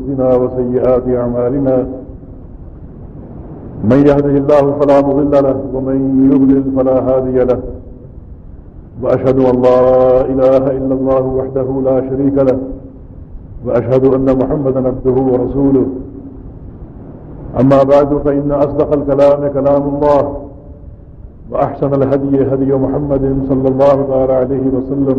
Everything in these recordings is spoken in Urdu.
أنفسنا وسيئات أعمالنا. من يهده الله فلا مضل له ومن يضلل فلا هادي له. وأشهد أن لا إله إلا الله وحده لا شريك له. وأشهد أن محمدا عبده ورسوله. أما بعد فإن أصدق الكلام كلام الله وأحسن الهدي هدي محمد صلى الله عليه وسلم.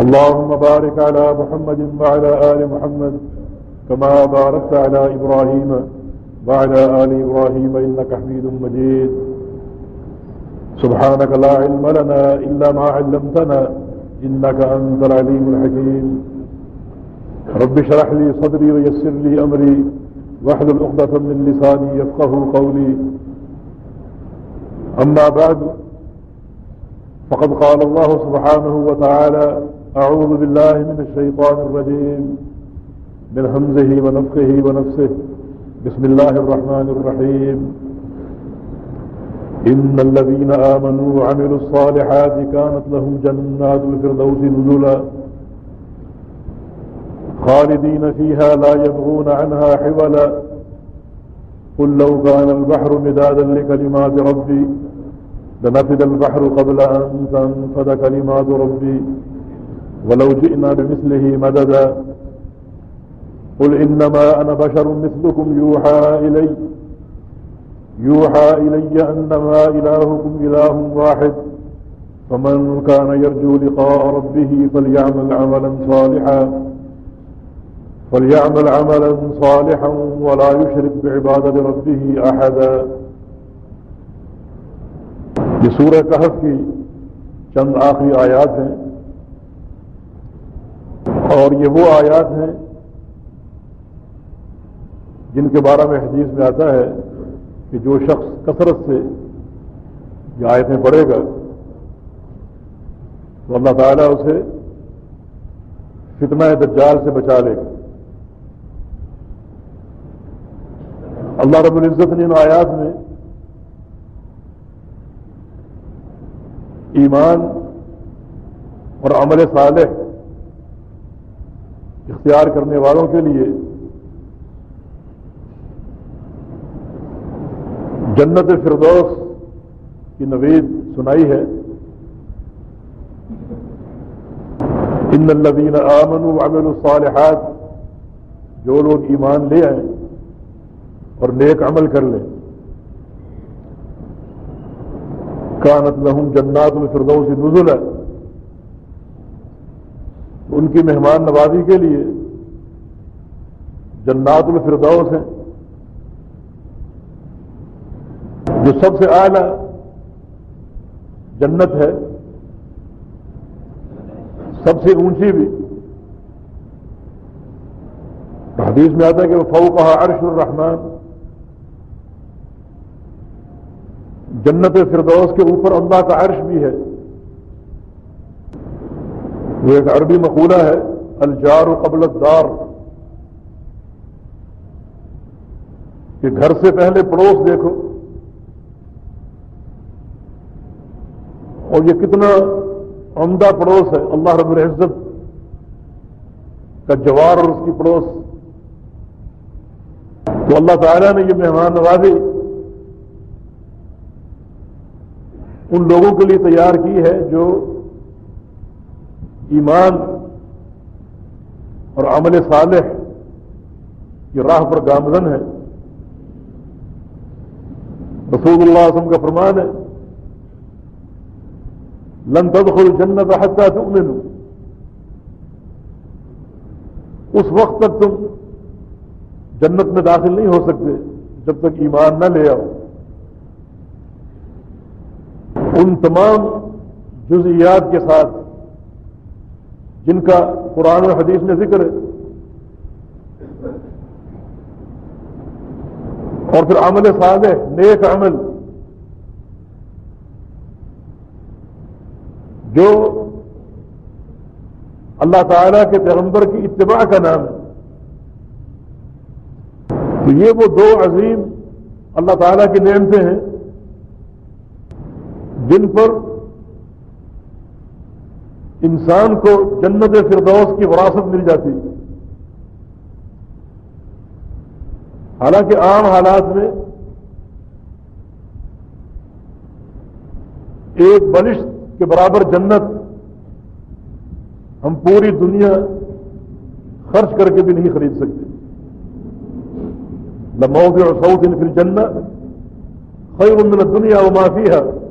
اللهم بارك على محمد وعلى آل محمد كما باركت على إبراهيم وعلى آل إبراهيم إنك حميد مجيد. سبحانك لا علم لنا إلا ما علمتنا إنك أنت العليم الحكيم. رب شرح لي صدري ويسر لي أمري واحلل عقدة من لساني يفقه قولي. أما بعد فقد قال الله سبحانه وتعالى أعوذ بالله من الشيطان الرجيم. من همزه ونفخه ونفسه. بسم الله الرحمن الرحيم. إن الذين آمنوا وعملوا الصالحات كانت لهم جنات الفردوس نزلا. خالدين فيها لا يبغون عنها حولا. قل لو كان البحر مدادا لكلمات ربي لنفد البحر قبل أن تنفد كلمات ربي. ولو جئنا بمثله مددا. قل إنما أنا بشر مثلكم يوحى إلي. يوحى إلي أنما إلهكم إله واحد. فمن كان يرجو لقاء ربه فليعمل عملا صالحا. فليعمل عملا صالحا ولا يشرك بعبادة ربه أحدا. یہ سورہ کہف کی چند آخری ہیں. اور یہ وہ آیات ہیں جن کے بارے میں حدیث میں آتا ہے کہ جو شخص کثرت سے یہ آیتیں پڑھے گا تو اللہ تعالیٰ اسے فتنہ دجال سے بچا لے گا۔ اللہ رب العزت نے ان آیات میں ایمان اور عمل صالح اختیار کرنے والوں کے لیے جنت فردوس کی نوید سنائی ہے۔ ان الذین آمنوا وعملوا الصالحات، جو لوگ ایمان لے آئیں اور نیک عمل کر لیں، کانت لہم جنات الفردوس نزل ہے ان کی مہمان نوازی کے لیے جنات الفردوس ہیں، جو سب سے اعلی جنت ہے، سب سے اونچی بھی۔ حدیث میں آتا ہے کہ وہ فو کہا عرش الرحمان جنت فردوس کے اوپر اللہ کا عرش بھی ہے۔ وہ ایک عربی مقولہ ہے، الجار و قبل دار کہ گھر سے پہلے پڑوس دیکھو۔ اور یہ کتنا عمدہ پڑوس ہے، اللہ رب العزت کا جوار اور اس کی پڑوس۔ تو اللہ تعالیٰ نے یہ مہمان نوازی، ان لوگوں کے لیے تیار کی ہے جو ایمان اور عمل صالح کی راہ پر گامزن ہے۔ رسول اللہ وسلم کا فرمان ہے، لن تدخل جنت حتى تؤمنوا. اس وقت تک تم جنت میں داخل نہیں ہو سکتے جب تک ایمان نہ لے آؤ۔ ان تمام جزئیات کے ساتھ جن کا قرآن و حدیث میں ذکر ہے۔ اور پھر عمل صالح، نیک عمل۔ جو اللہ تعالیٰ کے پیغمبر کی اتباع کا نام ہے۔ تو یہ وہ دو عظیم اللہ تعالیٰ کی نعمتیں ہیں، جن پر انسان کو جنت فردوس کی وراثت مل جاتی۔ حالانکہ عام حالات میں ایک بلشت کے برابر جنت ہم پوری دنیا خرچ کر کے بھی نہیں خرید سکتے۔ لموت اور سعود ان پھر جنت خیر من دنیا و معافی ہے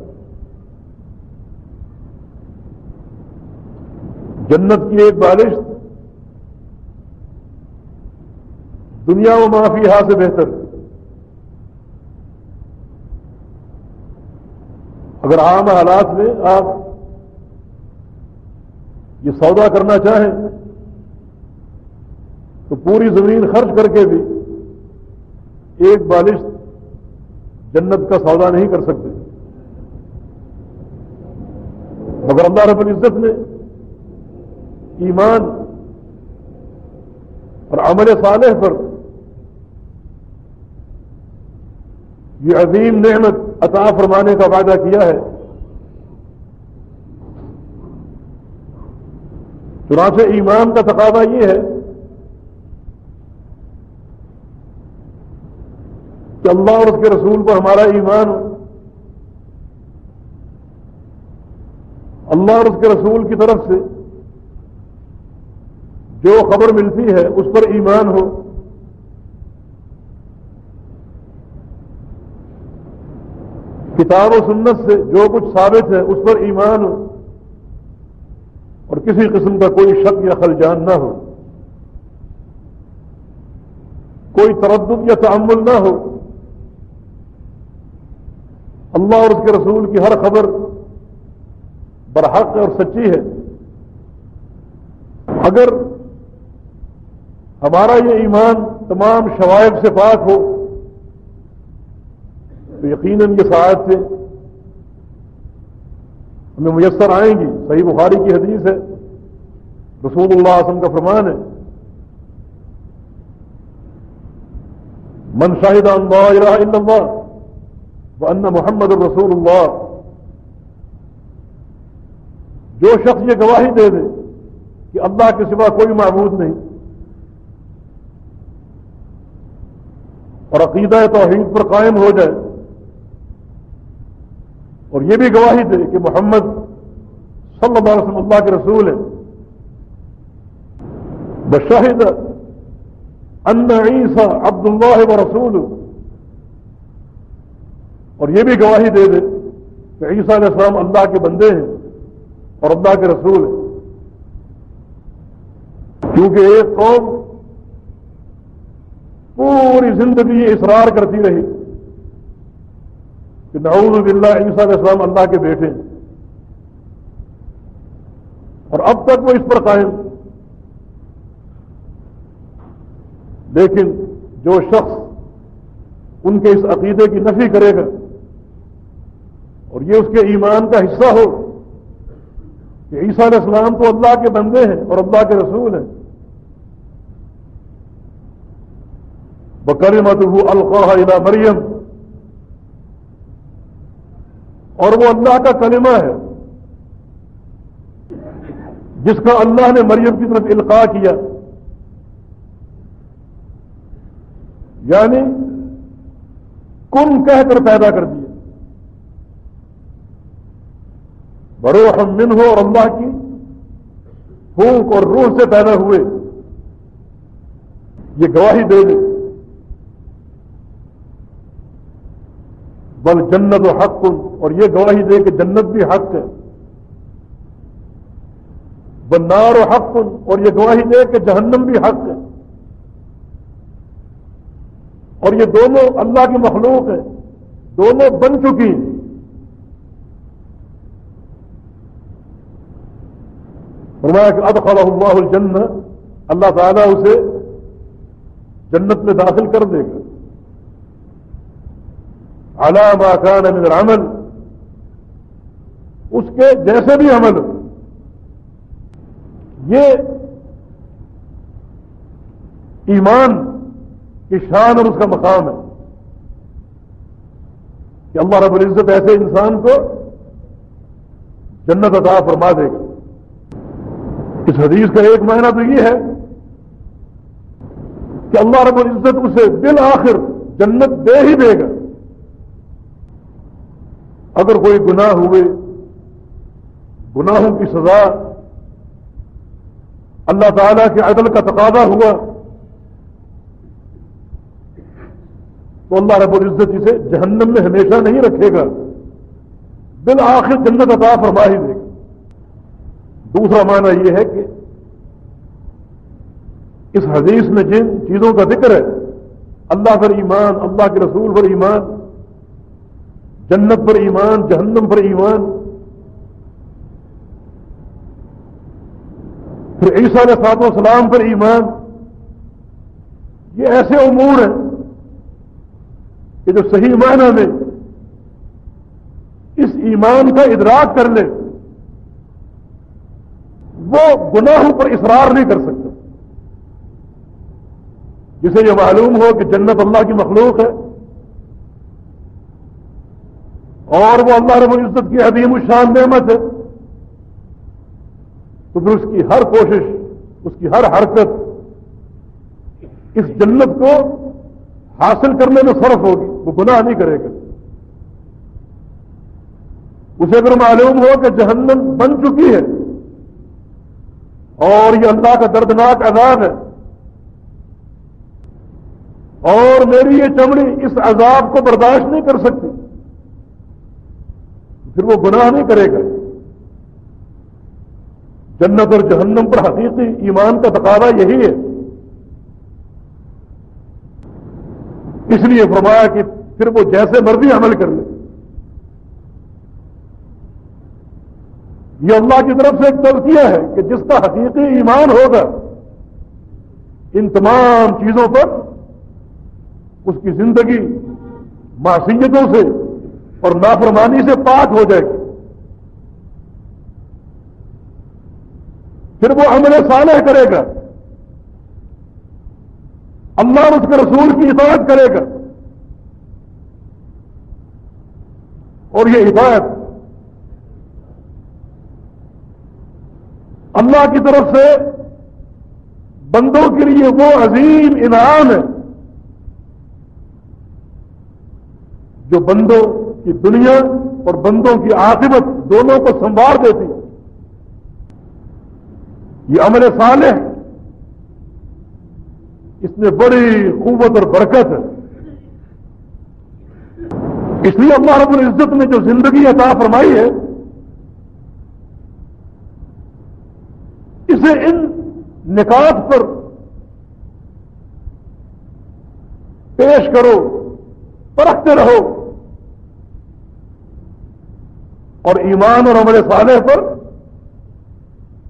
جنت کی ایک بالش دنیا و معافی ہا سے بہتر اگر عام حالات میں آپ یہ سودا کرنا چاہیں، تو پوری زمین خرچ کر کے بھی ایک بالش جنت کا سودا نہیں کر سکتے۔ مگر اللہ رب العزت نے ایمان اور عمل صالح پر یہ عظیم نعمت عطا فرمانے کا وعدہ کیا ہے۔ چنانچہ ایمان کا تقاضا یہ ہے کہ اللہ اور اس کے رسول پر ہمارا ایمان ہو۔ اللہ اور اس کے رسول کی طرف سے جو خبر ملتی ہے اس پر ایمان ہو۔ کتاب و سنت سے جو کچھ ثابت ہے اس پر ایمان ہو۔ اور کسی قسم کا کوئی شک یا خلجان نہ ہو۔ کوئی تردد یا تعمل نہ ہو۔ اللہ اور اس کے رسول کی ہر خبر برحق اور سچی ہے۔ اگر ہمارا یہ ایمان تمام شوائب سے پاک ہو تو یقیناً یہ سعادت سے ہمیں میسر آئیں گی۔ صحیح بخاری کی حدیث ہے۔ رسول اللہ وسلم کا فرمان ہے۔ من شاہد اللہ الا اللہ ان محمد الرسول اللہ۔ جو شخص یہ گواہی دے دے کہ اللہ کے سوا کوئی معبود نہیں اور عقیدہ توحید پر قائم ہو جائے۔ اور یہ بھی گواہی دے کہ محمد صلی اللہ علیہ وسلم اللہ کے رسول ہے بشاہد ان عیسیٰ عبد اللہ و رسول۔ اور یہ بھی گواہی دے دے کہ عیسیٰ علیہ السلام اللہ کے بندے ہیں اور اللہ کے رسول ہیں۔ کیونکہ ایک قوم پوری زندگی اصرار کرتی رہی کہ نعوذ باللہ عیسیٰ علیہ السلام اللہ کے بیٹے اور اب تک وہ اس پر قائم۔ لیکن جو شخص ان کے اس عقیدے کی نفی کرے گا اور یہ اس کے ایمان کا حصہ ہو کہ عیسیٰ علیہ السلام تو اللہ کے بندے ہیں اور اللہ کے رسول ہیں۔ بکرمت القاح الى مریم اور وہ اللہ کا کلمہ ہے جس کا اللہ نے مریم کی طرف القاع کیا۔ یعنی کن کہہ کر پیدا کر دیا۔ بڑو ہم من ہو اور اللہ کی پھونک اور روح سے پیدا ہوئے۔ یہ گواہی دے دے۔ بل جنت و حق اور یہ گواہی دے کہ جنت بھی حق ہے۔ بل نار و حق اور یہ گواہی دے کہ جہنم بھی حق ہے۔ اور یہ دونوں اللہ کی مخلوق ہے دونوں بن چکی ہیں۔ فرمایا کہ اب خلا اللہ الجن اللہ تعالیٰ اسے جنت میں داخل کر دے گا۔ علامہ کان من العمل، اس کے جیسے بھی عمل یہ ایمان کی شان اور اس کا مقام ہے کہ اللہ رب العزت ایسے انسان کو جنت عطا فرما دے گا۔ اس حدیث کا ایک معنی تو یہ ہے کہ اللہ رب العزت اسے بالآخر جنت دے ہی دے گا۔ اگر کوئی گناہ ہوئے، گناہوں کی سزا اللہ تعالی کے عدل کا تقاضا ہوا، تو اللہ رب العزت اسے جہنم میں ہمیشہ نہیں رکھے گا۔ بالآخر جنت عطا فرما ہی دے گا دوسرا معنی یہ ہے کہ اس حدیث میں جن چیزوں کا ذکر ہے، اللہ پر ایمان، اللہ کے رسول پر ایمان جنت پر ایمان، جہنم پر ایمان۔ پھر عیسیٰ علیہ سات وسلام پر ایمان۔ یہ ایسے امور ہیں کہ جو صحیح معنی میں اس ایمان کا ادراک کر لے، وہ گناہوں پر اصرار نہیں کر سکتا۔ جسے یہ معلوم ہو کہ جنت اللہ کی مخلوق ہے اور وہ اللہ رب العزت کی عظیم الشان نعمت ہے۔ تو پھر اس کی ہر کوشش، اس کی ہر حرکت اس جنت کو حاصل کرنے میں صرف ہوگی، وہ گناہ نہیں کرے گا۔ اسے اگر معلوم ہو کہ جہنم بن چکی ہے۔ اور یہ اللہ کا دردناک عذاب ہے۔ اور میری یہ چمڑی اس عذاب کو برداشت نہیں کر سکتی۔ پھر وہ گناہ نہیں کرے گا۔ جنت اور جہنم پر حقیقی ایمان کا تقاضا یہی ہے۔ اس لیے فرمایا کہ پھر وہ جیسے مرضی عمل کر لے۔ یہ اللہ کی طرف سے ایک تلقیہ ہے کہ جس کا حقیقی ایمان ہوگا، ان تمام چیزوں پر اس کی زندگی معصیتوں سے اور نافرمانی سے پاک ہو جائے۔ گی پھر وہ عمل صالح کرے گا۔ اللہ اس کے رسول کی حفاظت کرے گا۔ اور یہ حفاظت اللہ کی طرف سے بندوں کے لیے وہ عظیم انعام ہے جو بندوں کی دنیا اور بندوں کی عاقبت دونوں کو سنوار دیتی ہے۔ یہ عمل صالح اس میں بڑی قوت اور برکت ہے۔ اس لیے اللہ رب العزت نے جو زندگی عطا فرمائی ہے، اسے ان نکات پر پیش کرو، پرکھتے رہو۔ اور ایمان اور عمل صالح پر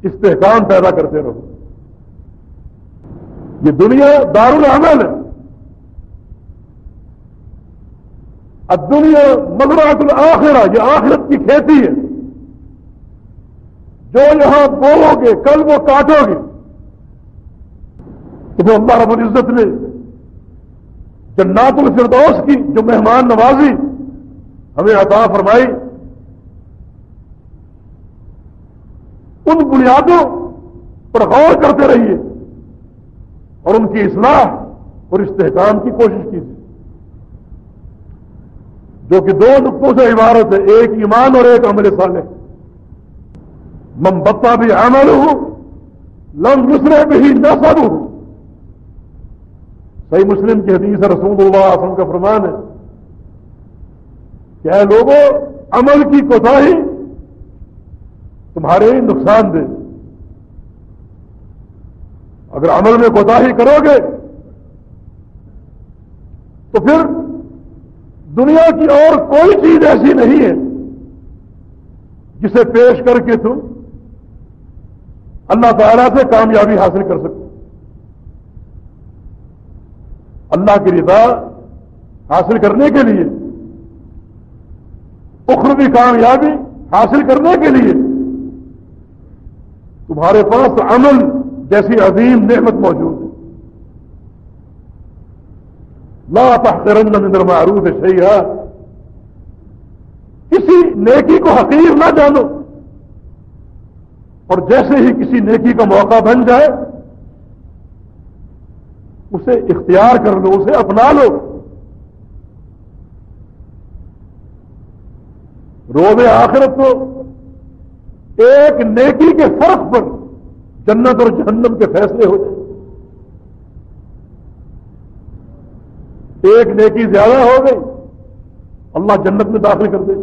استحکام پیدا کرتے رہو۔ یہ دنیا دار العمل ہے۔ دنیا مزرات الآخرہ یہ آخرت کی کھیتی ہے۔ جو یہاں بولو گے، کل وہ کاٹو گے۔ تو وہ اللہ رب العزت نے جنات الفردوس کی جو مہمان نوازی، ہمیں عطا فرمائی۔ ان بنیادوں پر غور کرتے رہیے اور ان کی اصلاح اور استحکام کی کوشش کیجیے۔ جو کہ دو نقطوں سے عبارت ہے، ایک ایمان اور ایک عمل صالح۔ ممبتا بھی عمل ہوں لم دوسرے بھی ہی نہ ہوں صحیح مسلم کی حدیث رسول اللہ وسلم کا فرمان ہے کہ اے لوگوں عمل کی کوتاہی تمہارے ہی نقصان دے اگر عمل میں کوتا ہی کرو گے، تو پھر دنیا کی اور کوئی چیز ایسی نہیں ہے جسے پیش کر کے تم اللہ تعالی سے کامیابی حاصل کر سکو اللہ کی رضا حاصل کرنے کے لیے، اخروی کامیابی حاصل کرنے کے لیے تمہارے پاس عمل جیسی عظیم نعمت موجود ہے۔ لا تحقرن من المعروف شیئا۔ کسی نیکی کو حقیر نہ جانو۔ اور جیسے ہی کسی نیکی کا موقع بن جائے، اسے اختیار کر لو، اسے اپنا لو۔ روز آخرت تو ایک نیکی کے فرق پر جنت اور جہنم کے فیصلے ہو جائیں ایک نیکی زیادہ ہو گئی، اللہ جنت میں داخل کر دے۔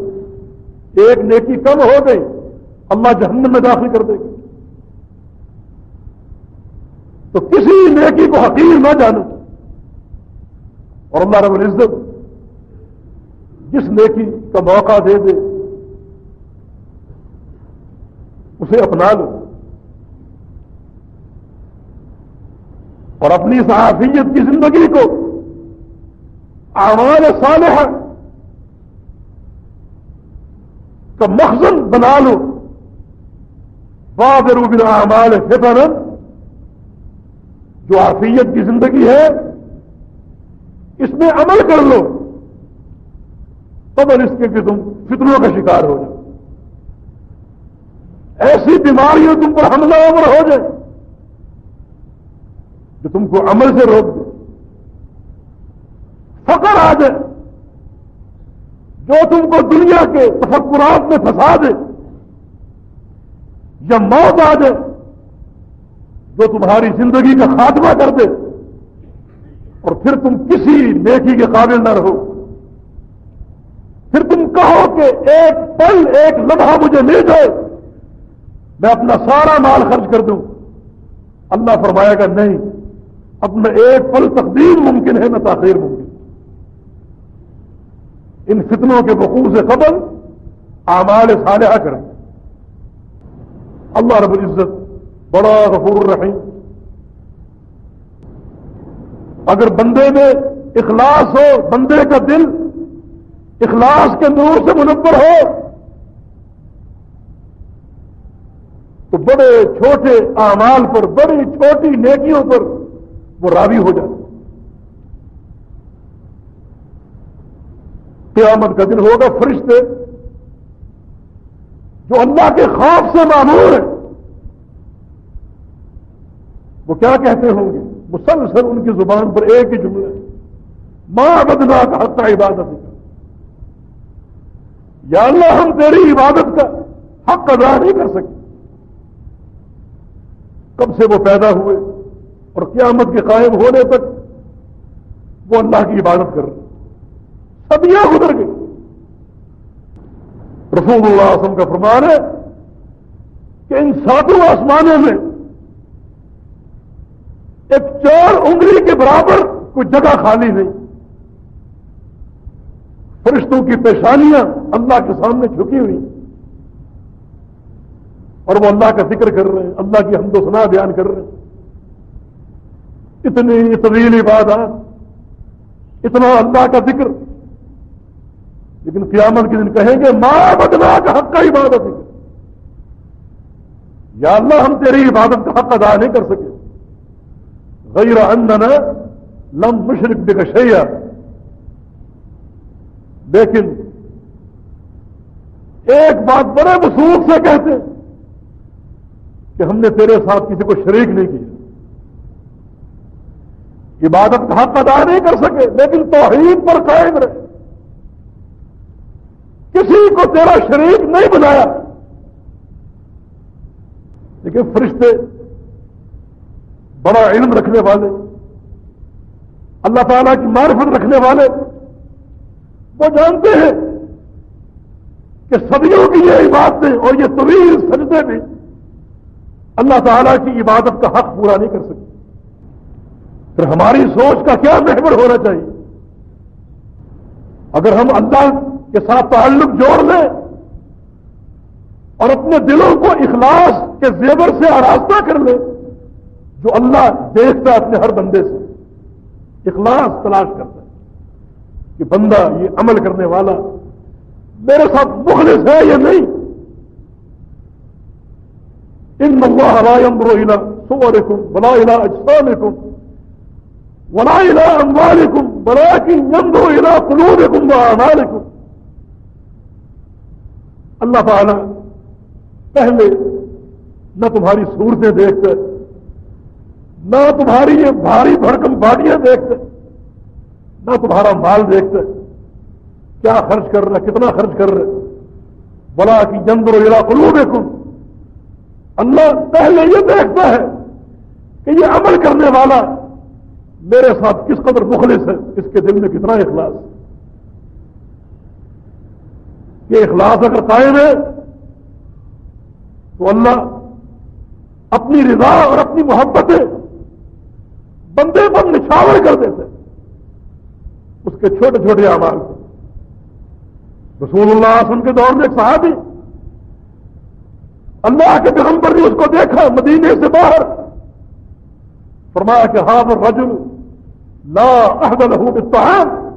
ایک نیکی کم ہو گئی، اللہ جہنم میں داخل کر دے۔ گی تو کسی نیکی کو حقیر نہ جانو۔ اور اللہ رب العزت جس نیکی کا موقع دے دے اسے اپنا لو۔ اور اپنی صحافیت کی زندگی کو اعمال صالحہ کا مخزن بنا لو۔ باد روبن اعمال فتن جو عافیت کی زندگی ہے، اس میں عمل کر لو۔ تب اس کے کہ تم فتنوں کا شکار ہو جاؤ۔ ایسی بیماریاں تم پر حملہ عمر ہو جائے جو تم کو عمل سے روک دے۔ فقر آ جائے۔ جو تم کو دنیا کے تفکرات میں پھنسا دے۔ یا موت آ جائے۔ جو تمہاری زندگی کا خاتمہ کر دے۔ اور پھر تم کسی نیکی کے قابل نہ رہو۔ پھر تم کہو کہ ایک پل، ایک لمحہ مجھے مل جائے۔ میں اپنا سارا مال خرچ کر دوں۔ اللہ فرمائے گا نہیں اپنا ایک پل تقدیم ممکن ہے، نہ تاخیر ممکن۔ ان فتنوں کے وقوع سے قبل اعمال صالحہ کریں۔ اللہ رب العزت بڑا غفور الرحیم۔ اگر بندے میں اخلاص ہو، بندے کا دل اخلاص کے نور سے منور ہو تو بڑے چھوٹے اعمال پر، بڑی چھوٹی نیکیوں پر وہ راوی ہو جاتے قیامت کا دن ہوگا فرشتے جو اللہ کے خوف سے معمور ہیں۔ وہ کیا کہتے ہوں گے؟ مسلسل ان کی زبان پر ایک ہی جملہ ہے۔ ماں بدنا کا حق عبادت کا یا اللہ ہم تیری عبادت کا حق ادا نہیں کر سکتے۔ کب سے وہ پیدا ہوئے اور قیامت کے قائم ہونے تک وہ اللہ کی عبادت کر رہے سبیاں گزر گئی رسول اللہ وسلم کا فرمان ہے کہ ان ساتوں آسمانوں میں ایک چار انگلی کے برابر کوئی جگہ خالی نہیں۔ فرشتوں کی پیشانیاں اللہ کے سامنے جھکی ہوئی۔ اور وہ اللہ کا ذکر کر رہے ہیں، اللہ کی حمد و سنا بیان کر رہے ہیں۔ اتنی طویل عبادات، اتنا اللہ کا ذکر۔ لیکن قیامت کے دن کہیں گے، ماں بدلا کا حق کا عبادت ہے۔ یا اللہ، ہم تیری عبادت کا حق ادا نہیں کر سکے۔ غیر اندنا لم مشرق بکشیا لیکن ایک بات بڑے وسوخ سے کہتے ہیں کہ ہم نے تیرے ساتھ کسی کو شریک نہیں کیا۔ عبادت کا حق ادا نہیں کر سکے، لیکن توحید پر قائم رہے۔ کسی کو تیرا شریک نہیں بنایا۔ لیکن فرشتے بڑا علم رکھنے والے، اللہ تعالیٰ کی معرفت رکھنے والے، وہ جانتے ہیں کہ صدیوں کی یہ عبادتیں اور یہ طویل سجدے بھی اللہ تعالیٰ کی عبادت کا حق پورا نہیں کر سکتے۔ پھر ہماری سوچ کا کیا محور ہونا چاہیے؟ اگر ہم اللہ کے ساتھ تعلق جوڑ لیں اور اپنے دلوں کو اخلاص کے زیور سے آراستہ کر لیں، جو اللہ دیکھتا ہے اپنے ہر بندے سے، اخلاص تلاش کرتا ہے کہ بندہ یہ عمل کرنے والا میرے ساتھ مخلص ہے یا نہیں۔ ان اللہ لا ينظر الى صوركم ولا الى اجسامكم ولا الى اموالكم ولكن ينظر الى قلوبكم واعمالكم اللہ تعالی پہلے نہ تمہاری صورتیں دیکھتے، نہ تمہاری یہ بھاری بھڑکم باڑیاں دیکھتے، نہ تمہارا مال دیکھتے، کیا خرچ کر رہے، کتنا خرچ کر رہے؟ بلا کی جندر و قلوبکم اللہ پہلے یہ دیکھتا ہے کہ یہ عمل کرنے والا میرے ساتھ کس قدر مخلص ہے، اس کے دل میں کتنا اخلاص یہ اخلاص اگر قائم ہے، تو اللہ اپنی رضا اور اپنی محبت بندے پر نچھاور کر دیتے اس کے چھوٹے چھوٹے آواز رسول اللہ سن کے دور میں ایک صحابی اللہ کے پیغمبر نے اس کو دیکھا، مدینے سے باہر۔ فرمایا کہ ہاں رجل لا عہد له بالطعام۔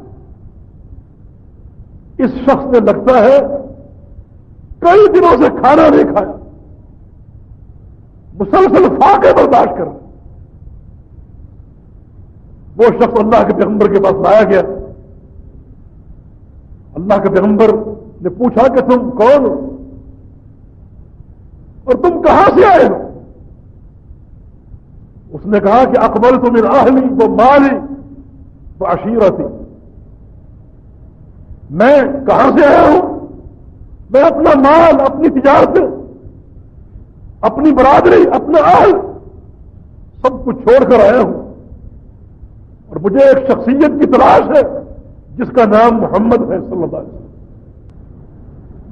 اس شخص نے لگتا ہے کئی دنوں سے کھانا نہیں کھایا۔ مسلسل فاقے برداشت کر وہ شخص اللہ کے پیغمبر کے پاس لایا گیا۔ اللہ کے پیغمبر نے پوچھا کہ تم کون ہو؟ اور تم کہاں سے آئے ہو؟ اس نے کہا کہ اکبر تم اہلی وہ مالی وہ عشیرہ میں کہاں سے آیا ہوں؟ میں اپنا مال، اپنی تجارت، اپنی برادری، اپنا اہل، سب کچھ چھوڑ کر آیا ہوں۔ اور مجھے ایک شخصیت کی تلاش ہے، جس کا نام محمد ہے صلی اللہ علیہ وسلم۔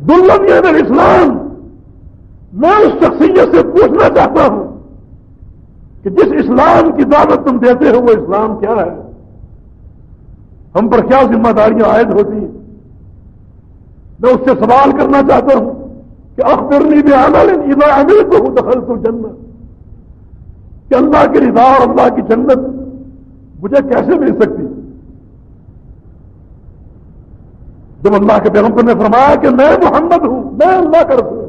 دلہن اسلام میں اس شخصیت سے پوچھنا چاہتا ہوں کہ جس اسلام کی دعوت تم دیتے ہو وہ اسلام کیا ہے؟ ہم پر کیا ذمہ داریاں عائد ہوتی ہیں؟ میں اس سے سوال کرنا چاہتا ہوں کہ اخبرنی بھی عمل اذا عمل تو ہوں دخل تو جنت کہ اللہ کی رضا اور اللہ کی جنت مجھے کیسے مل سکتی؟ جب اللہ کے پیغمبر نے فرمایا کہ میں محمد ہوں، میں اللہ کا رسول ہوں۔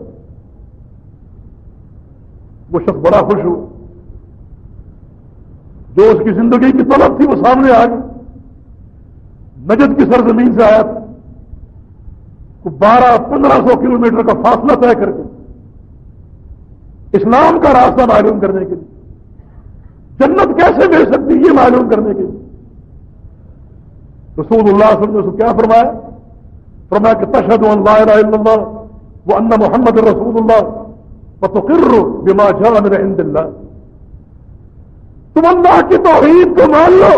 وہ شخص بڑا خوش ہو۔ جو اس کی زندگی کی طلب تھی وہ سامنے آ گئی۔ نجد کی سرزمین سے آیا تھا۔ بارہ پندرہ سو کلو میٹر کا فاصلہ طے کر کے۔ اسلام کا راستہ معلوم کرنے کے لیے۔ جنت کیسے مل سکتی یہ معلوم کرنے کے لیے۔ رسول اللہ صلی اللہ علیہ وسلم کیا فرمایا؟ فرمایا کہ تشہد اللہ الہ الا اللہ وہ ان محمد رسول اللہ۔ فتقر بما جاء من عند اللہ تم اللہ کی توحید کو مان لو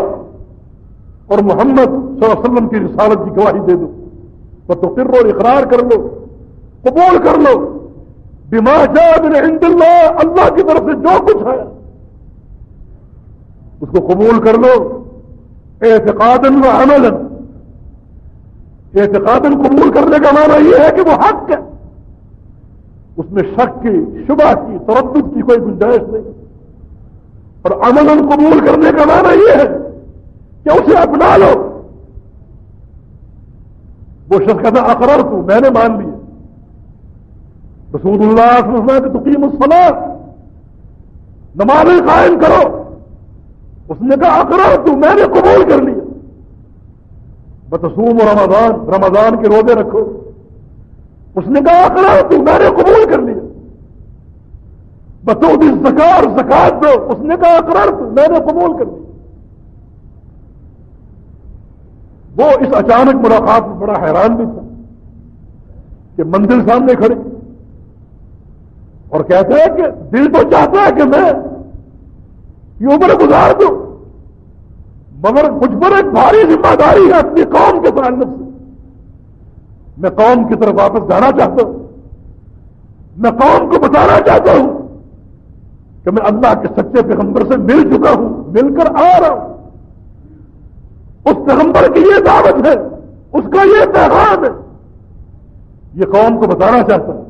اور محمد صلی اللہ علیہ وسلم کی رسالت کی گواہی دے دو. تو پھر وہ اقرار کر لو، قبول کر لو. بما جاء من عند اللہ اللہ کی طرف سے جو کچھ ہے، اس کو قبول کر لو. اعتقاد و عمل اعتقاد قبول کرنے کا معنی یہ ہے کہ وہ حق ہے۔ اس میں شک کی، شبہ کی، تردد کی کوئی گنجائش نہیں۔ اور عمل قبول کرنے کا معنی یہ ہے کہ اسے اپنا لو۔ وہ شخص کہتا اقرار تو، میں نے مان لیا۔ رسول اللہ صلی اللہ علیہ تقیم الصلاح نماز قائم کرو۔ اس نے کہا اقرار تو، میں نے قبول کر لیا۔ بتسوم رمضان رمضان کے روزے رکھو۔ اس نے کہا اقرار تو میں نے قبول کر لیا. بتو دن زکار زکات دو، اس نے کہا اقرار تو میں نے قبول کر لیا. وہ اس اچانک ملاقات میں بڑا حیران بھی تھا کہ منزل سامنے کھڑی اور کہتے ہیں کہ دل تو چاہتا ہے کہ میں یہ عمر گزار دوں، مگر مجھ پر ایک بھاری ذمہ داری ہے اپنی قوم کے تعلق سے میں قوم کی طرف واپس جانا چاہتا ہوں۔ میں قوم کو بتانا چاہتا ہوں کہ میں اللہ کے سچے پیغمبر سے مل چکا ہوں، مل کر آ رہا ہوں۔ اس پیغمبر کی یہ دعوت ہے، اس کا یہ پیغام ہے۔ یہ قوم کو بتانا چاہتا ہے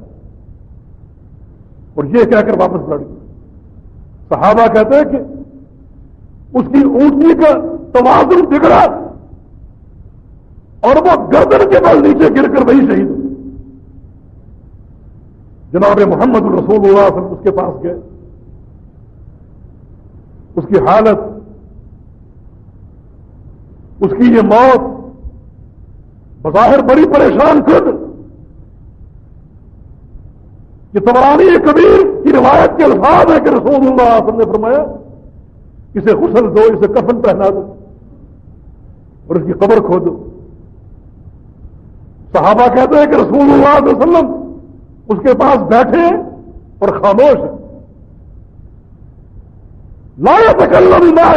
اور یہ کہہ کر واپس لڑ گئی صحابہ کہتے ہیں کہ اس کی اونٹنی کا توازن بگڑا۔ اور وہ گردن کے بل نیچے گر کر وہی شہید ہو جناب محمد الرسول اللہ صلی علیہ وسلم اس کے پاس گئے۔ اس کی حالت، اس کی یہ موت بظاہر بڑی پریشان کر یہ تبرانی کبیر کی روایت کے الفاظ ہے کہ رسول اللہ علیہ وسلم نے فرمایا، اسے غسل دو، اسے کفن پہنا دو اور اس کی قبر کھو دو۔ صحابہ کہتے ہیں کہ رسول اللہ علیہ وسلم اس کے پاس بیٹھے اور خاموش ہیں۔ لایا تکلم لا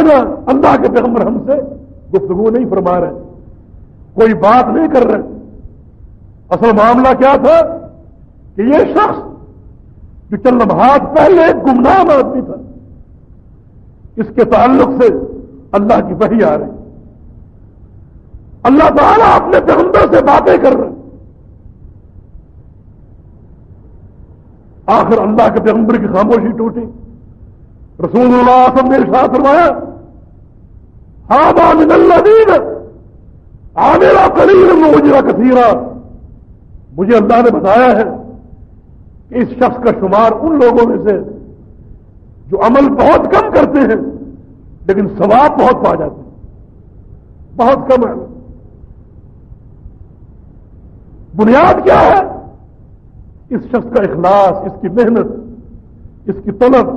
اللہ کے پیغمبر ہم سے گفتگو نہیں فرما رہے۔ کوئی بات نہیں کر رہے۔ اصل معاملہ کیا تھا؟ کہ یہ شخص جو چند لمحات پہلے گمنام آدمی تھا، اس کے تعلق سے اللہ کی وحی آ رہی۔ اللہ تعالیٰ اپنے پیغمبر سے باتیں کر رہے آخر اللہ کے پیغمبر کی خاموشی ٹوٹی۔ رسول اللہ سب نے ارشاد فرمایا ہاں من اللہ دین عامرہ قلیل مجرا کثیرہ مجھے اللہ نے بتایا ہے کہ اس شخص کا شمار ان لوگوں میں سے جو عمل بہت کم کرتے ہیں، لیکن ثواب بہت پا جاتے ہیں۔ بہت کم ہے۔ بنیاد کیا ہے؟ اس شخص کا اخلاص، اس کی محنت، اس کی طلب۔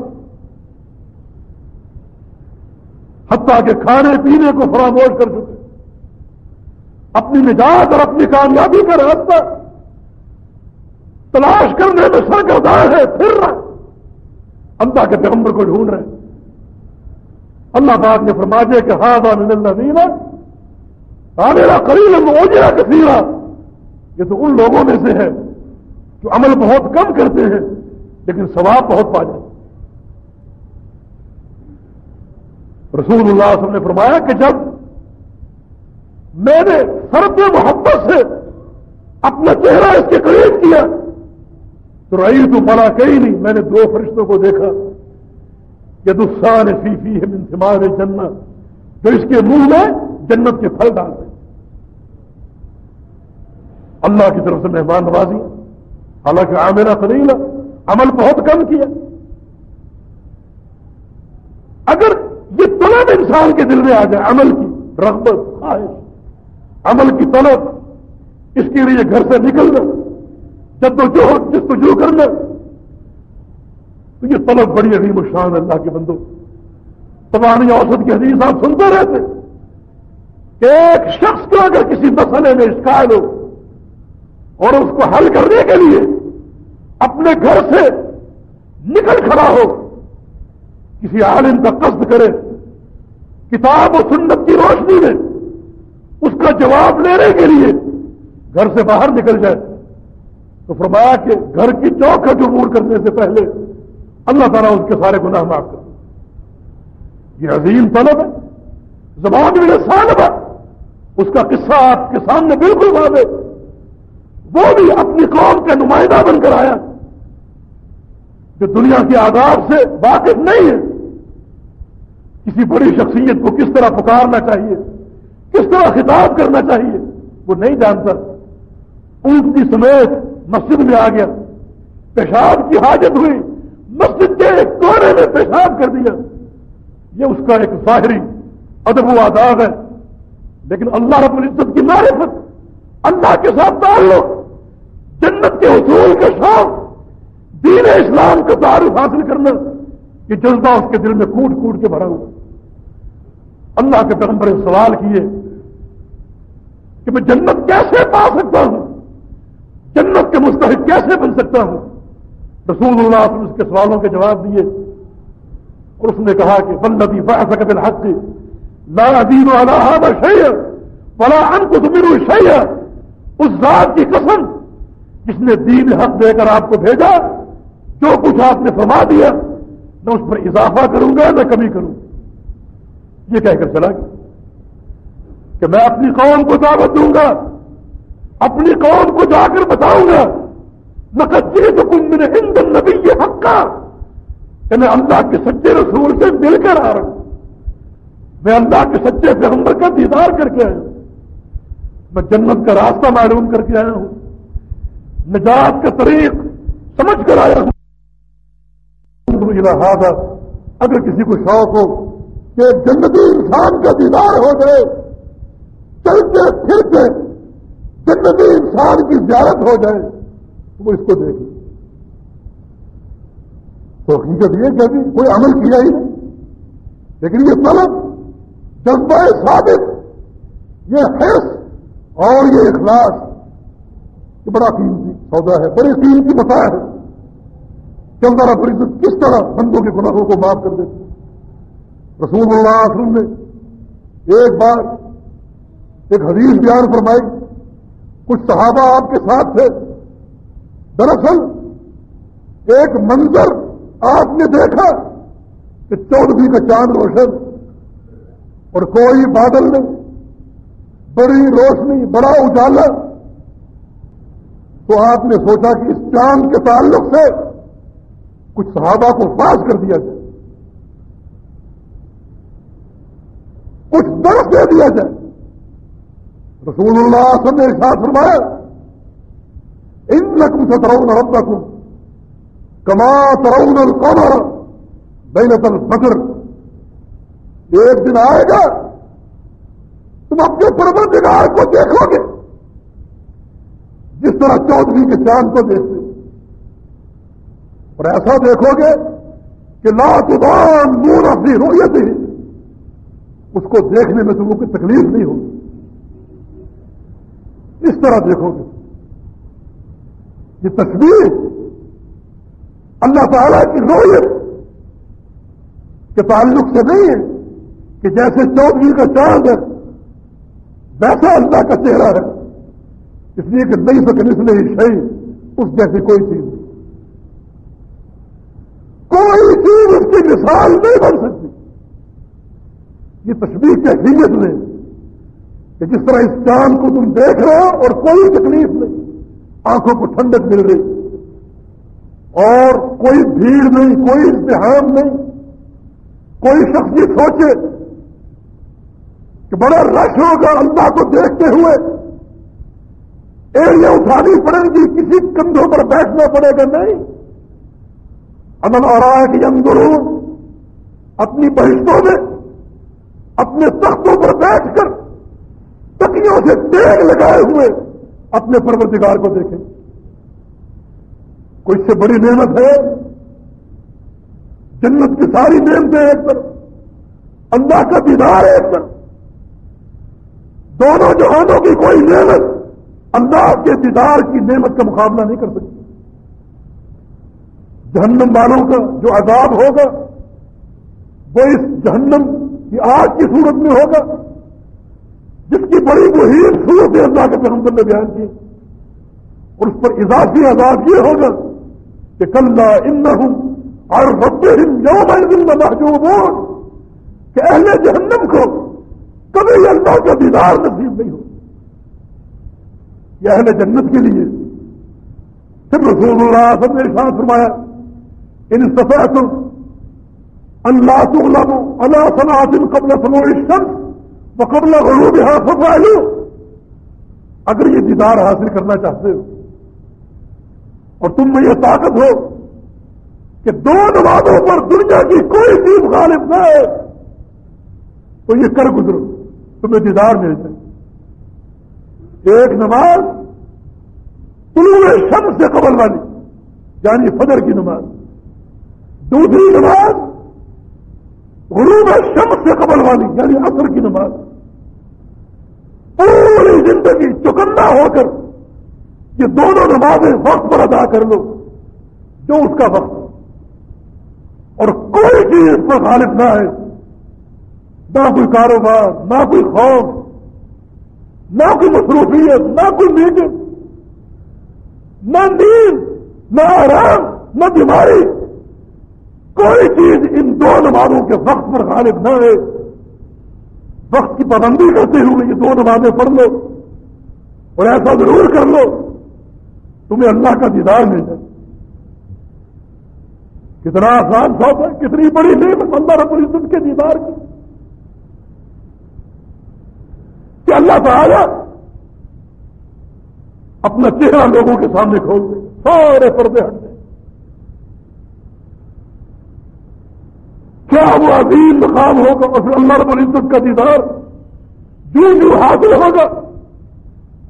حتیٰ کہ کھانے پینے کو فراموش کر چکے۔ اپنی نجات اور اپنی کامیابی کا راستہ۔ تلاش کرنے میں سرگردار ہے، پھر رہا۔ اللہ کے پیغمبر کو ڈھونڈ رہے۔ اللہ پاک نے فرما دیا کہ ہاں من اللہ دینا میرا قریب موجرا کثیرا یہ تو ان لوگوں میں سے ہے جو عمل بہت کم کرتے ہیں، لیکن ثواب بہت پا جاتے رسول اللہ صلی اللہ علیہ وسلم نے فرمایا کہ جب میں نے سرد محبت سے اپنا چہرہ اس کے قریب کیا، تو رہی تو بڑا کہیں نہیں، میں نے دو فرشتوں کو دیکھا۔ کہ دسان فی فی ہے منتمار جنت جو اس کے منہ میں جنت کے پھل ڈال رہے اللہ کی طرف سے مہمان نوازی حالانکہ عامرہ قلیل عمل بہت کم کیا۔ اگر یہ طلب انسان کے دل میں آ جائے عمل کی، رغبت، خواہش، عمل کی طلب، اس کے لیے گھر سے نکلنا جب تو جو جس کو جو کرنا، تو یہ طلب بڑی عظیم شان اللہ کے بندو تمام اوسط کی حدیث آپ سنتے رہتے کہ ایک شخص کو اگر کسی مسئلے میں اشکال ہو اور اس کو حل کرنے کے لیے اپنے گھر سے نکل کھڑا ہو، کسی عالم کا قصد کرے، کتاب و سنت کی روشنی میں اس کا جواب لینے کے لیے گھر سے باہر نکل جائے۔ تو فرمایا کہ گھر کی چوکھٹ عبور کرنے سے پہلے اللہ تعالیٰ اس کے سارے گناہ معاف کر۔ یہ عظیم طلب ہے، زبان میں سالب ہے۔ اس کا قصہ آپ کے سامنے بالکل واضح وہ بھی اپنی قوم کا نمائندہ بن کر آیا جو دنیا کے آداب سے واقف نہیں ہے۔ کسی بڑی شخصیت کو کس طرح پکارنا چاہیے؟ کس طرح خطاب کرنا چاہیے؟ وہ نہیں جانتا۔ اونٹنی سمیت مسجد میں آ گیا۔ پیشاب کی حاجت ہوئی۔ مسجد کے ایک کونے میں پیشاب کر دیا۔ یہ اس کا ایک ظاہری ادب و آداب ہے۔ لیکن اللہ رب العزت کی معرفت، اللہ کے ساتھ تعلق جنت کے حصول کے شوق، دین اسلام کا تعارف حاصل کرنا، یہ جذبہ اس کے دل میں کوٹ کوٹ کے بھرا ہوا۔ اللہ کے پیغمبر سوال کیے کہ میں جنت کیسے پا سکتا ہوں؟ جنت کے مستحق کیسے بن سکتا ہوں؟ رسول اللہ نے اس کے سوالوں کے جواب دیے اور اس نے کہا کہ بلدی بحث بالحق، لا دین والا شیئر بلا ان کو تمیر اس ذات کی قسم جس نے دین حق دے کر آپ کو بھیجا، جو کچھ آپ نے فرما دیا، میں اس پر اضافہ کروں گا میں کمی کروں یہ کہہ کر چلا گیا کہ میں اپنی قوم کو دعوت دوں گا، اپنی قوم کو جا کر بتاؤں گا۔ نقدی تو کم میرے ہند نبی یہ حق کا کہ میں اللہ کے سچے رسول سے مل کر آ رہا ہوں۔ میں اللہ کے سچے پیغمبر کا دیدار کر کے آیا ہوں۔ میں جنت کا راستہ معلوم کر کے آیا ہوں۔ نجات کا طریق سمجھ کر آیا ہوں۔ اگر کسی کو شوق ہو کہ جنتی انسان کا دیدار ہو جائے، چلتے پھرتے جنتی انسان کی زیارت ہو جائے، تو وہ اس کو دیکھ تو حقیقت یہ کہ کوئی عمل کیا ہی نہیں۔ لیکن یہ طلب، جذبہ ثابت، یہ حرص اور یہ اخلاص، یہ بڑا قیمتی سودا ہے بڑی قیمتی متا ہے چلتا رہا پریشد کس طرح بندوں کے گناہوں کو معاف کر دیتے رسول اللہ علیہ وسلم نے ایک بار ایک حدیث بیان فرمائی، کچھ صحابہ آپ کے ساتھ تھے۔ دراصل ایک منظر آپ نے دیکھا کہ چودھری کا چاند روشن، اور کوئی بادل نہیں، بڑی روشنی، بڑا اجالا۔ تو آپ نے سوچا کہ اس چاند کے تعلق سے کچھ صحابہ کو پاس کر دیا جائے۔ کچھ درد دے دیا جائے۔ رسول اللہ سب نے ساتھ فرمایا ان لکم سے ترون ربکم کما ترون القمر بینت البدر۔ ایک دن آئے گا، تم اپنے پروردگار کو دیکھو گے۔ جس طرح چودھری کے چاند کو دیکھتے اور ایسا دیکھو گے کہ لا تدان نور اپنی رویت ہی۔ اس کو دیکھنے میں تمہیں کوئی تکلیف نہیں ہوگی۔ اس طرح دیکھو گے۔ یہ تصویر اللہ تعالی کی رویت کے تعلق سے نہیں ہے کہ جیسے چودھری کا چاند ہے، ویسا اللہ کا چہرہ ہے۔ اس لیے کہ نہیں سکنے اس لیے اس جیسی کوئی چیز نہیں۔ کوئی چیز اس کی مثال نہیں بن سکتی۔ یہ تشبیح کی حیثیت میں کہ جس طرح اس چاند کو تم دیکھ رہے ہو اور کوئی تکلیف نہیں، آنکھوں کو ٹھنڈک مل رہی۔ اور کوئی بھیڑ نہیں، کوئی امتحان نہیں۔ کوئی شخص یہ سوچے کہ بڑا رش ہوگا اللہ کو دیکھتے ہوئے۔ ایریا اٹھانی پڑے گی، کسی کندھوں پر بیٹھنا پڑے گا، نہیں۔ امن اور آئے کہ اپنی بہشتوں میں، اپنے تختوں پر بیٹھ کر تکیوں سے تیل لگائے ہوئے اپنے پروردگار کو دیکھیں۔ کوئی سے بڑی نعمت ہے؟ جنت کی ساری نعمتیں ایک طرف اللہ کا دیدار ایک طرف دونوں جہانوں کی کوئی نعمت اللہ کے دیدار کی نعمت کا مقابلہ نہیں کر سکتی جہنم والوں کا جو عذاب ہوگا، وہ اس جہنم کی آگ کی صورت میں ہوگا، جس کی بڑی مہیم صورت ہے اللہ کے پیغمبر نے بیان کی۔ اور اس پر اضافی عذاب یہ ہوگا کہ کل ان ہوں اور رب یوم میں محجوب کہ اہل جہنم کو کبھی اللہ کا دیدار نصیب نہیں ہو یہ اہل جنت کے لیے۔ پھر رسول اللہ سب نے ساتھ فرمایا، ان سفید اللہ تغلب اللہ صنعت قبل سمو الشمس وقبل غروبها ففعلوا اگر یہ دیدار حاصل کرنا چاہتے ہو اور تم میں یہ طاقت ہو کہ دو نمازوں پر دنیا کی کوئی چیز غالب نہ ہے تو یہ کر گزرو۔ تمہیں دیدار مل جائے۔ ایک نماز، طلوع شمس سے قبل والی یعنی فجر کی نماز۔ دوسری نماز، غروب شمس سے قبل والی یعنی اثر کی نماز۔ پوری زندگی چکندہ ہو کر، یہ دونوں نمازیں وقت پر ادا کر لو، جو اس کا وقت اور کوئی چیز اس پر غالب نہ ہے، نہ کوئی کاروبار، نہ کوئی خوف نہ کوئی مصروفیت نہ کوئی میٹنگ نہ نیند نہ آرام، نہ بیماری۔ کوئی چیز ان دو نمازوں کے وقت پر غالب نہ ہے۔ وقت کی پابندی کرتے ہوئے یہ دو نمازیں پڑھ لو اور ایسا ضرور کر لو، تمہیں اللہ کا دیدار مل جائے۔ کتنا آسان سوپ ہے، کتنی بڑی نعمت اللہ رب العزت کے دیدار کی۔ کہ اللہ تعالی اپنا چہرہ لوگوں کے سامنے کھول دے، سارے پردے ہٹ دے کیا وہ عظیم مقام ہوگا اور اللہ رب العزت کا دیدار؟ جو جو حاصل ہوگا،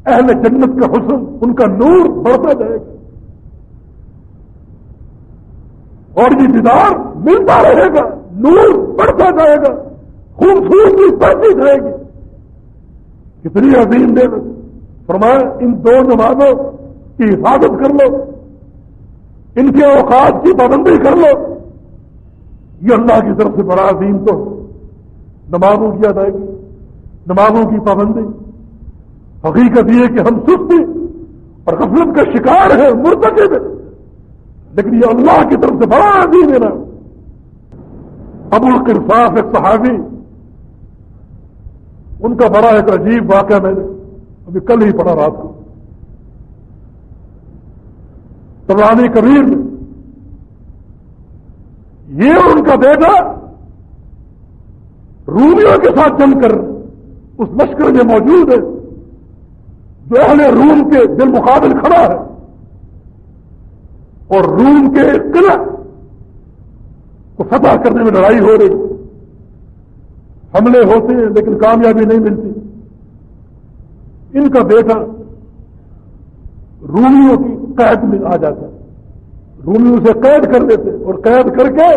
اہل جنت کا حسن، ان کا نور بڑھتا جائے گا۔ اور یہ دیدار ملتا رہے گا، نور بڑھتا جائے گا، خوبصورتی بڑھتی جائے گی۔ کتنی عظیم دے فرمایا ان دو نمازوں کی حفاظت کر لو، ان کے اوقات کی پابندی کر لو۔ یہ اللہ کی طرف سے بڑا عظیم تو نمازوں کی ادائیگی، نمازوں کی پابندی۔ حقیقت یہ کہ ہم سستی اور غفلت کا شکار ہے مرتکب لیکن یہ اللہ کی طرف سے بڑا عظیم ہے نا ابو القرفاف ایک صحابی ان کا بڑا ایک عجیب واقعہ میں نے ابھی کل ہی پڑھا رات کو تبرانی کبیر میں یہ اور ان کا بیٹا رومیوں کے ساتھ جم کر اس لشکر میں موجود ہے، جو اہل روم کے دل مقابل کھڑا ہے۔ اور روم کے قلعہ کو فتح کرنے میں لڑائی ہو رہی۔ حملے ہوتے ہیں لیکن کامیابی نہیں ملتی۔ ان کا بیٹا رومیوں کی قید میں آ جاتا ہے۔ رومی اسے قید کر دیتے اور قید کر کے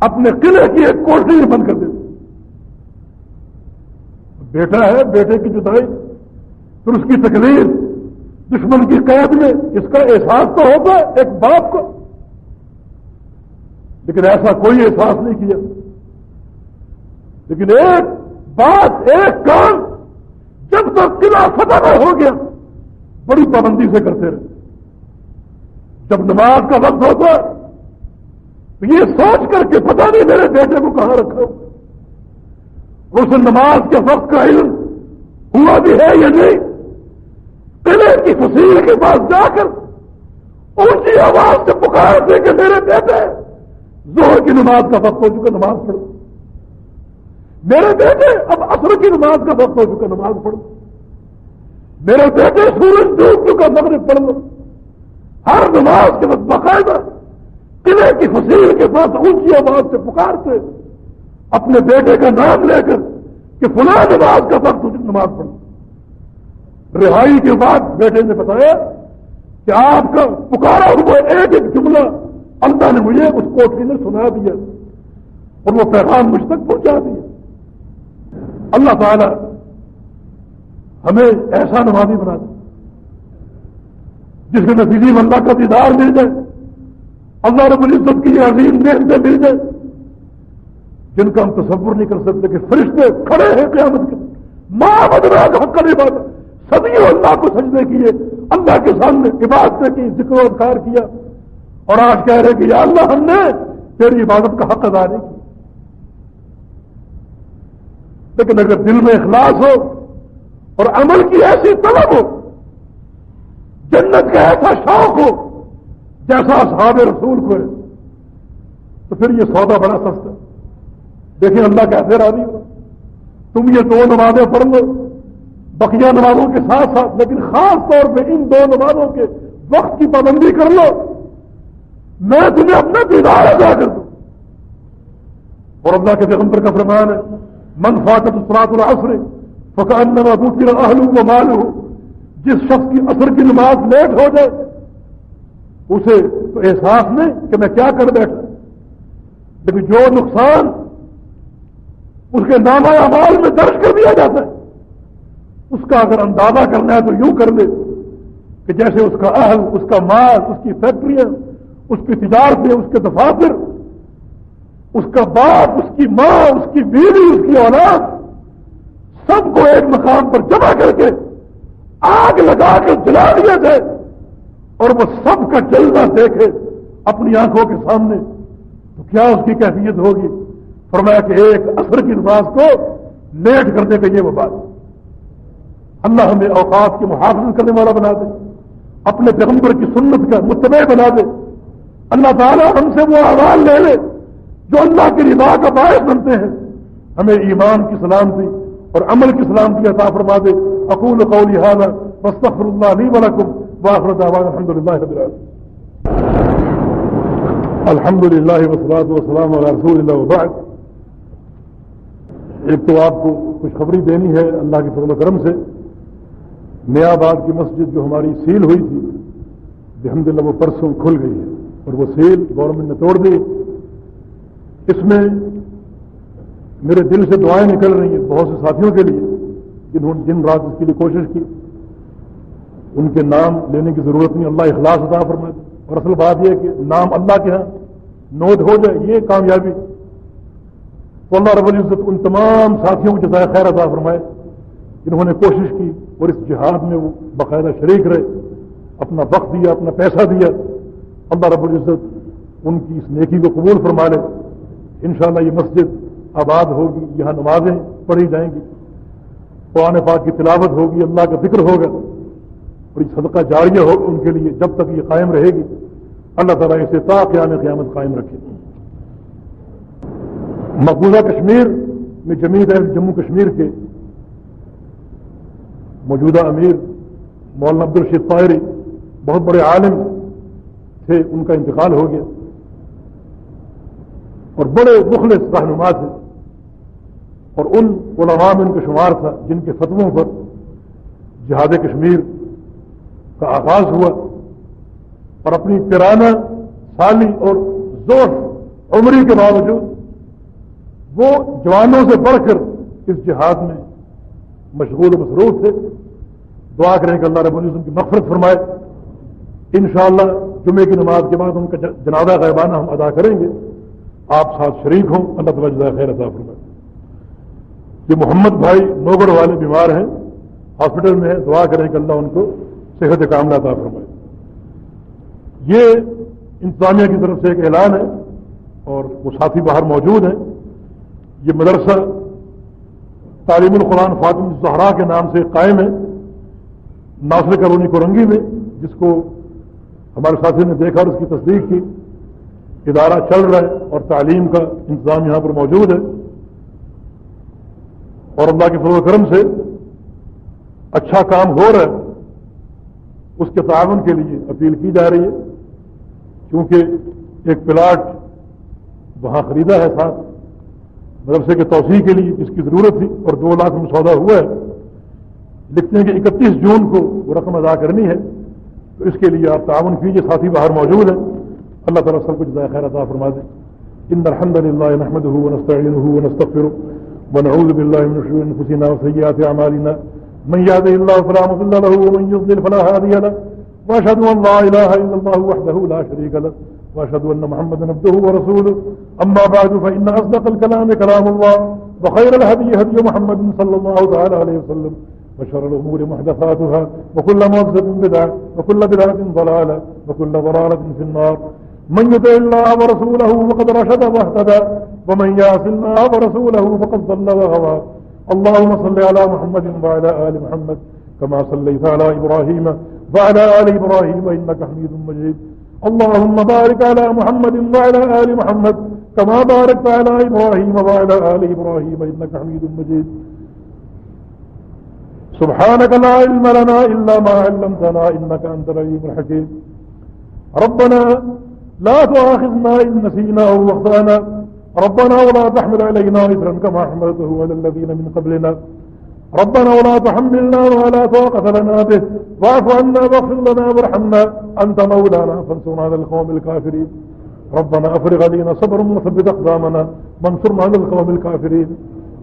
اپنے قلعے کی ایک کوٹری بند کر دیتے۔ بیٹا ہے، بیٹے کی جدائی، پھر اس کی تکلیف دشمن کی قید میں اس کا احساس تو ہوتا ہے، ایک باپ کو۔ لیکن ایسا کوئی احساس نہیں کیا۔ لیکن ایک بات، ایک کام جب تک قلعہ فتح نہ ہو گیا، بڑی پابندی سے کرتے رہے۔ جب نماز کا وقت ہوتا، تو یہ سوچ کر کے پتا نہیں میرے بیٹے کو کہاں رکھا۔ اس نماز کے وقت کا علم ہوا بھی ہے یا نہیں، قلعے کی فصیل کے پاس جا کر اونچی آواز سے پکار دے کہ میرے بیٹے زہر کی نماز کا وقت ہو چکا، نماز پڑھو۔ میرے بیٹے، اب اثر کی نماز کا وقت ہو چکا، نماز پڑھو۔ میرے بیٹے، سورج ڈوب چکا، مغرب پڑھ لو۔ ہر نماز کے وقت باقاعدہ قلعے کی فصیل کے پاس اونچی آواز سے پکارتے، اپنے بیٹے کا نام لے کر کہ فلاں نماز کا وقت نماز پڑھو۔ رہائی کے بعد بیٹے نے بتایا کہ آپ کا پکارا ہوا ایک ایک جملہ اللہ نے مجھے اس کوٹری نے سنا دیا اور وہ پیغام مجھ تک پہنچا دیا۔ اللہ تعالی ہمیں ایسا نمازی بنا دے، جس کے نتیجے اللہ کا دیدار مل جائے، اللہ رب العزت کی عظیم نعمتیں مل جائے، جن کا ہم تصور نہیں کر سکتے کہ فرشتے کھڑے ہیں قیامت کے ماں بدلا حق بات سبھی اللہ کو سجدے کیے، اللہ کے سامنے عبادت کی، ذکر و اذکار کیا، اور آج کہہ رہے کہ یا اللہ ہم نے تیری عبادت کا حق ادا نہیں کیا۔ لیکن اگر دل میں اخلاص ہو اور عمل کی ایسی طلب ہو، جنت کا ایسا شوق ہو جیسا صحاب رسول کو ہے، تو پھر یہ سودا بڑا سستا دیکھیں اللہ کیسے راضی ہو۔ تم یہ دو نمازیں پڑھ لو، بقیہ نمازوں کے ساتھ ساتھ، لیکن خاص طور پہ ان دو نمازوں کے وقت کی پابندی کر لو۔ میں تمہیں اپنا دیدار ادا کر دوں۔ اور اللہ کے پیغمبر کا فرمان ہے منفاقت اسرات العصر فقان نما اہل و مال ہو جس شخص کی اثر کی نماز لیٹ ہو جائے، اسے تو احساس نہیں کہ میں کیا کر بیٹھا۔ لیکن جو نقصان اس کے نامہ اعمال میں درج کر دیا جاتا ہے، اس کا اگر اندازہ کرنا ہے تو یوں کر لے کہ جیسے اس کا اہل، اس کا مال، اس کی فیکٹریاں، اس کی تجارتیں، اس کے دفاتر اس کا باپ، اس کی ماں، اس کی بیوی، اس کی اولاد سب کو ایک مقام پر جمع کر کے آگ لگا کے جلا دیا جائے اور وہ سب کا جلنا دیکھے اپنی آنکھوں کے سامنے۔ تو کیا اس کی کیفیت ہوگی؟ فرمایا کہ ایک اثر کی نماز کو لیٹ کرنے کا یہ وہ بات۔ اللہ ہمیں اوقات کی محافظت کرنے والا بنا دے، اپنے پیغمبر کی سنت کا متبع بنا دے۔ اللہ تعالیٰ ہم سے وہ آواز لے لے۔ جو اللہ کی رضا کا باعث بنتے ہیں، ہمیں ایمان کی سلامتی اور عمل کی سلامتی عطا فرما دے۔ اقول قولی حاضر اللہ علی ولکم واخر دعوانا الحمد للہ رب العالمین۔ الحمد للہ وسلات وسلام علیہ رسول اللہ وبعد۔ ایک تو آپ کو خوشخبری دینی ہے اللہ کے فضل و کرم سے۔ نیا آباد کی مسجد جو ہماری سیل ہوئی تھی الحمد للہ وہ پرسوں کھل گئی ہے اور وہ سیل گورنمنٹ نے توڑ دی۔ اس میں میرے دل سے دعائیں نکل رہی ہیں بہت سے ساتھیوں کے لیے جنہوں نے دن رات اس کے لیے کوشش کی۔ ان کے نام لینے کی ضرورت نہیں، اللہ اخلاص عطا فرمائے۔ اور اصل بات یہ کہ نام اللہ کے ہاں نوٹ ہو جائے، یہ کامیابی۔ تو اللہ رب العزت ان تمام ساتھیوں کو جزائے خیر عطا فرمائے، جنہوں نے کوشش کی اور اس جہاد میں وہ باقاعدہ شریک رہے، اپنا وقت دیا، اپنا پیسہ دیا۔ اللہ رب العزت ان کی اس نیکی کو قبول فرما لے۔ انشاءاللہ یہ مسجد آباد ہوگی، یہاں نمازیں پڑھی جائیں گی، قرآن پاک کی تلاوت ہوگی، اللہ کا ذکر ہوگا، اور یہ صدقہ جاریہ ہو ان کے لیے جب تک یہ قائم رہے گی، اللہ تعالیٰ اسے تا قیام قیامت قائم رکھے۔ مقبوضہ کشمیر میں جمیت ہے جموں کشمیر کے موجودہ امیر مولانا عبد الرشید طاہری بہت بڑے عالم تھے، ان کا انتقال ہو گیا۔ اور بڑے مخلص رہنما تھے اور ان علماء میں ان کا شمار تھا جن کے فتووں پر جہاد کشمیر کا آغاز ہوا اور اپنی پرانا سالی اور زور عمری کے باوجود وہ جوانوں سے بڑھ کر اس جہاد میں مشغول و مصروف تھے۔ دعا کریں کہ اللہ رب العزم کی مفرت فرمائے۔ انشاءاللہ جمعے کی نماز کے بعد ان کا جنازہ غیبانہ ہم ادا کریں گے۔ آپ ساتھ شریک ہوں، اللہ تعالیٰ جزائے خیر عطا فرمائے۔ یہ محمد بھائی نوگڑ والے بیمار ہیں، ہاسپٹل میں ہیں، دعا کریں کہ اللہ ان کو صحت کاملہ عطا فرمائے۔ یہ انتظامیہ کی طرف سے ایک اعلان ہے اور وہ ساتھی باہر موجود ہیں۔ یہ مدرسہ تعلیم القرآن فاطم زہرا کے نام سے قائم ہے، ناصر کرونی کورنگی میں، جس کو ہمارے ساتھی نے دیکھا اور اس کی تصدیق کی۔ ادارہ چل رہا ہے اور تعلیم کا انتظام یہاں پر موجود ہے اور اللہ کے فضل و کرم سے اچھا کام ہو رہا ہے، اس کے تعاون کے لیے اپیل کی جا رہی ہے۔ کیونکہ ایک پلاٹ وہاں خریدا ہے ساتھ، مدرسے کے توسیع کے لیے جس کی ضرورت تھی اور دو لاکھ میں سودا ہوا ہے۔ لکھتے ہیں کہ اکتیس جون کو وہ رقم ادا کرنی ہے، تو اس کے لیے آپ تعاون کیجیے ساتھی باہر موجود ہیں۔ اللہ تعالیٰ سب کچھ ذائقہ عطا فرما دے إن الحمد لله نحمده ونستعينه ونستغفره ونعوذ بالله من شرور أنفسنا وسيئات أعمالنا. من يهده الله فلا مضل له ومن يضلل فلا هادي له. وأشهد أن لا إله إلا الله وحده لا شريك له. وأشهد أن محمدا عبده ورسوله. أما بعد فإن أصدق الكلام كلام الله وخير الهدي هدي محمد صلى الله تعالى عليه وسلم. وشر الأمور محدثاتها وكل محدثه بدعة وكل بدعة ضلالة وكل ضلالة في النار. من يطع الله ورسوله فقد رشد واهتدى ومن يعص الله ورسوله فقد ضل وغوى. اللهم صل على محمد وعلى آل محمد كما صليت على إبراهيم وعلى آل إبراهيم إنك حميد مجيد. اللهم بارك على محمد وعلى آل محمد كما باركت على إبراهيم وعلى آل إبراهيم إنك حميد مجيد. سبحانك لا علم لنا إلا ما علمتنا إنك أنت العليم الحكيم. ربنا لا تؤاخذنا إن نسينا أو أخطأنا. ربنا ولا تحمل علينا إثرا كما حملته على الذين من قبلنا. ربنا ولا تحملنا ولا طاقة لنا به. واعف عنا واغفر لنا وارحمنا. أنت مولانا فانصرنا على القوم الكافرين. ربنا أفرغ علينا صبرا وثبت أقدامنا. وانصرنا على القوم الكافرين.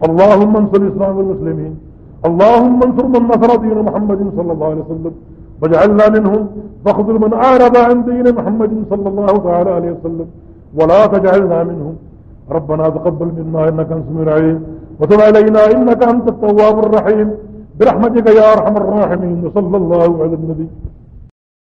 اللهم انصر الإسلام والمسلمين. اللهم انصر من نصر دين محمد صلى الله عليه وسلم. واجعلنا منهم واخذل من أعرض عن دين محمد صلى الله تعالى عليه وسلم ولا تجعلنا منهم. ربنا تقبل منا إنك أنت السميع العليم. وتب علينا إنك أنت التواب الرحيم. برحمتك يا أرحم الراحمين. وصلى الله على النبي.